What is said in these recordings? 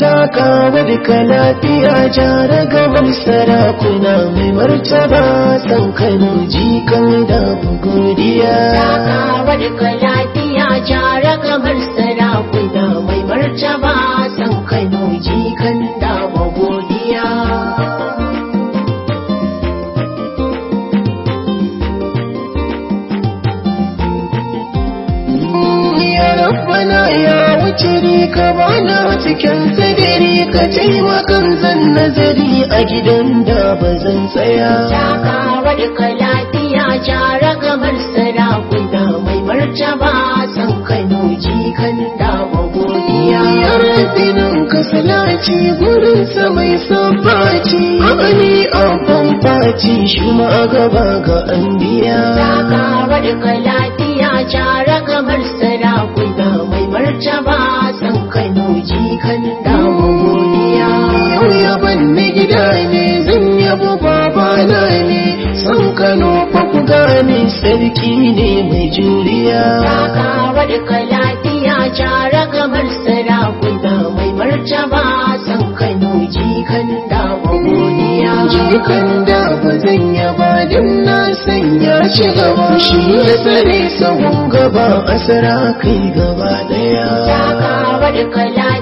takawa duka lafiya jara gaban sarakuna mai martaba san kano jikan da godiya. Takawa duka lafiya jara gamar sarakuna wuce ka bana cikin sadari ka taimakan zan nazari a gidan da ba zan tsaya Takawa duka lafiya jara gamar sarakuna mai martaba san Kano jikan dawa godiya. ya rabinin ka salati gurin sa mai sabbaci amani abban faci shi ma gaba ga anbiya Takawa duka lafiya jikan dawa godiya. yau yaban na gida ne zan yabo babana ne. San kano fa ku gane sarki ne mai juriya. Takawa duka lafiya jara gamar sarakuna mai martaba. San Kano jikan dawa godiya. jikan da ba zan yaba din na sanya shi gaba. Shi ya tsare sahun gaba asara kai gaba ɗaya Takawa duka lafiya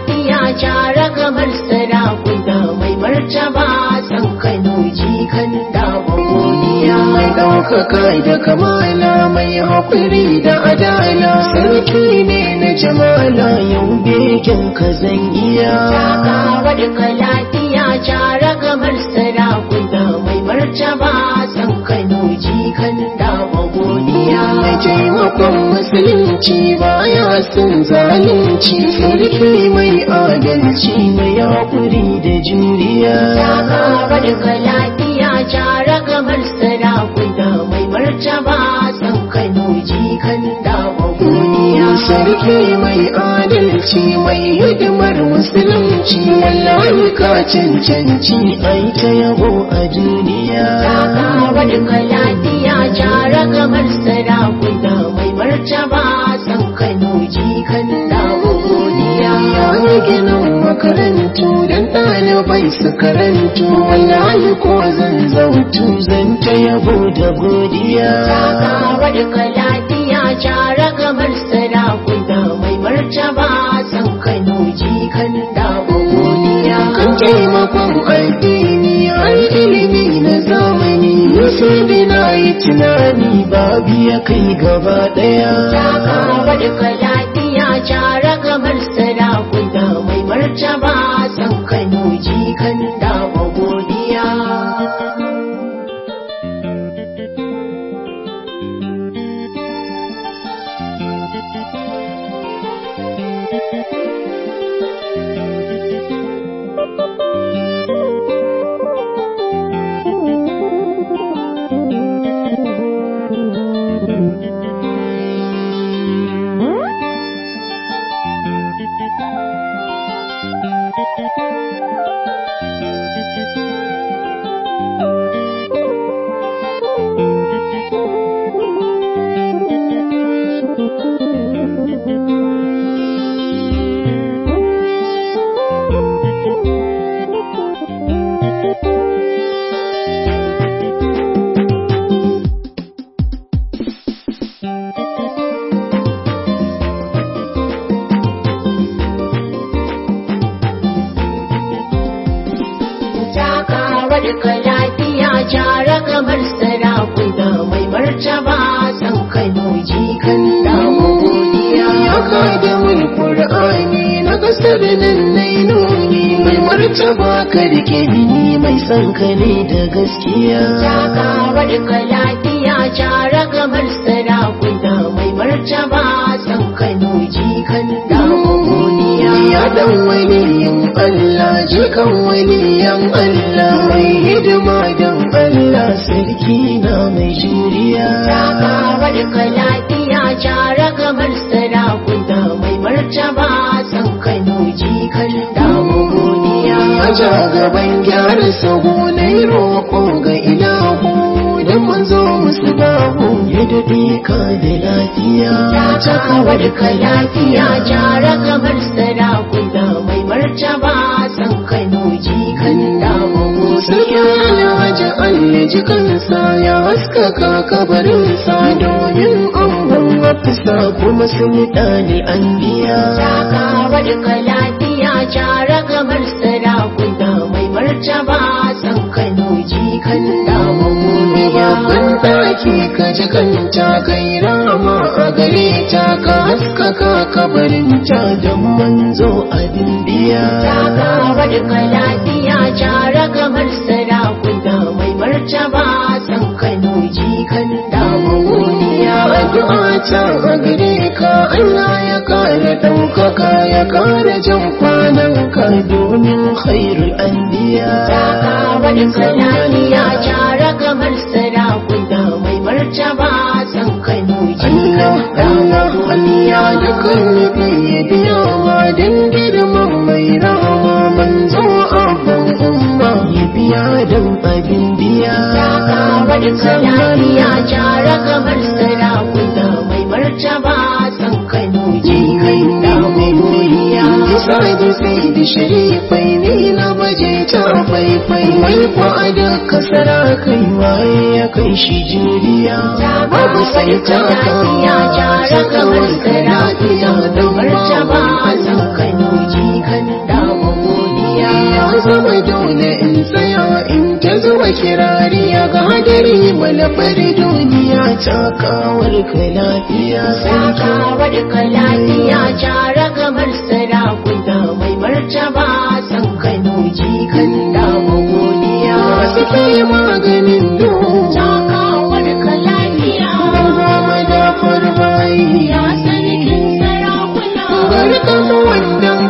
jara gamar sarakuna mai martaba san Kano jikan dawa godiya. mai ɗaukaka da kamala mai haƙuri da adala sarki ne na jamala yau begen ka zan iya Takawa duka lafiya jara gamar sarakuna mai martaba san Kano jikan taimakon musulunci baya son zalunci. Sarki mai adalci mai haƙuri da juriya. Takawa duka lafiya jara gamar sarakuna. Mai martaba san Kano jikan dawa godiya. sarki mai adalci mai hidimar musulunci. Wallahi ka cancanci ai ta yabo a duniya. Takawa duka lafiya jikan dawa godiya. ya ginin makarantu don ɗalibai su karantu wallahi ko zan zautu zan ta yabo da godiya. Takawa duka lafiya jara gamar sarakuna. Mai martaba san Kano jikan dawa godiya. kan taimakon addini har ilimi na zamani. Sai da na yi tunani babu ya kai gaba ɗaya. Takawa duka lafiya jara gamar sarakuna mai martaba san Kano jikan dawa godiya. Takawa barka lafiya jara kamar sarakuna mai martaba san kai moji kan damu godiya ya kada mun qur'ani na ƙasar nan nai nuni mai martaba ka riƙe ni mai san ka ne da gaskiya. Ya ka barka lafiya jara kamar sarakuna mai martaba san kai moji kan damu godiya ya dan wani Allah jikan waliyan Allah mai hidima dan Allah sarki na mai juriya Takawar ka lafiya jara gamar sarakuna mai martaba san Kano jikan damu godiya. ya ja gaban gyara sahu na roƙo ga ilahu don manzo musu bahu ya daɗe ka da lafiya Takawar ka lafiya jara gamar sarakuna mai martaba ji kansa ya haskaka kabarinsa domin kuma sun ɗani an biya. Ka lafiya jara gamar sarakuna mai martaba Kano jikan damu godiya. Babban ɗaki ka ji kanta kai rama a gare ta ka haskaka kabarinta don manzo abin biya. Takawar ka lafiya jara ta a gare ka Allah ya kare ɗaukaka ya kare jan kwanan ka domin khairul anbiya. Takawar ka lafiya jara gamar sarakuna mai martaba san Allah jikan Allah damu Allah da kan Takawar ka lafiya jara gamar sarakuna mai martaba san Kano da sai da sharifai ne na baje ta faifai mai fa'ada kasara kai waye ya kai shi juriya babu sai ta lafiya jara sarakuna da martaba san Kano jikan damu godiya. ya zama dole in tsaya in ta zuwa kirari ya gadari malafar duniya ta kawar ka lafiya. Takawar ka lafiya jara gamar sarakuna mai martaba san Kano jikan damu godiya. masu ke maganin duhu. Takawar ka lafiya. Goma da farbayi ya sarkin sarakuna. barkan wannan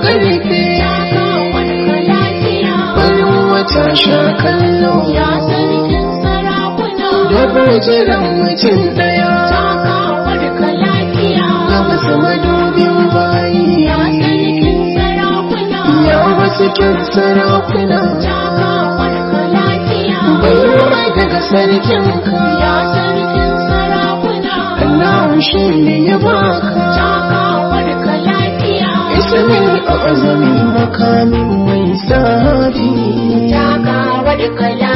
wata sha kallo. Ya sarkin sarakuna. da jiran mutum ɗaya Takawar ka lafiya. Ga wasu madubin bayi. Ya sarkin sarakuna. ya wasu kyan sarakuna. Takawar ka lafiya. Baiwa daga sarkin ka. Ya sarkin sarakuna. Allah shi ne ya baka. Takawar Takawar ka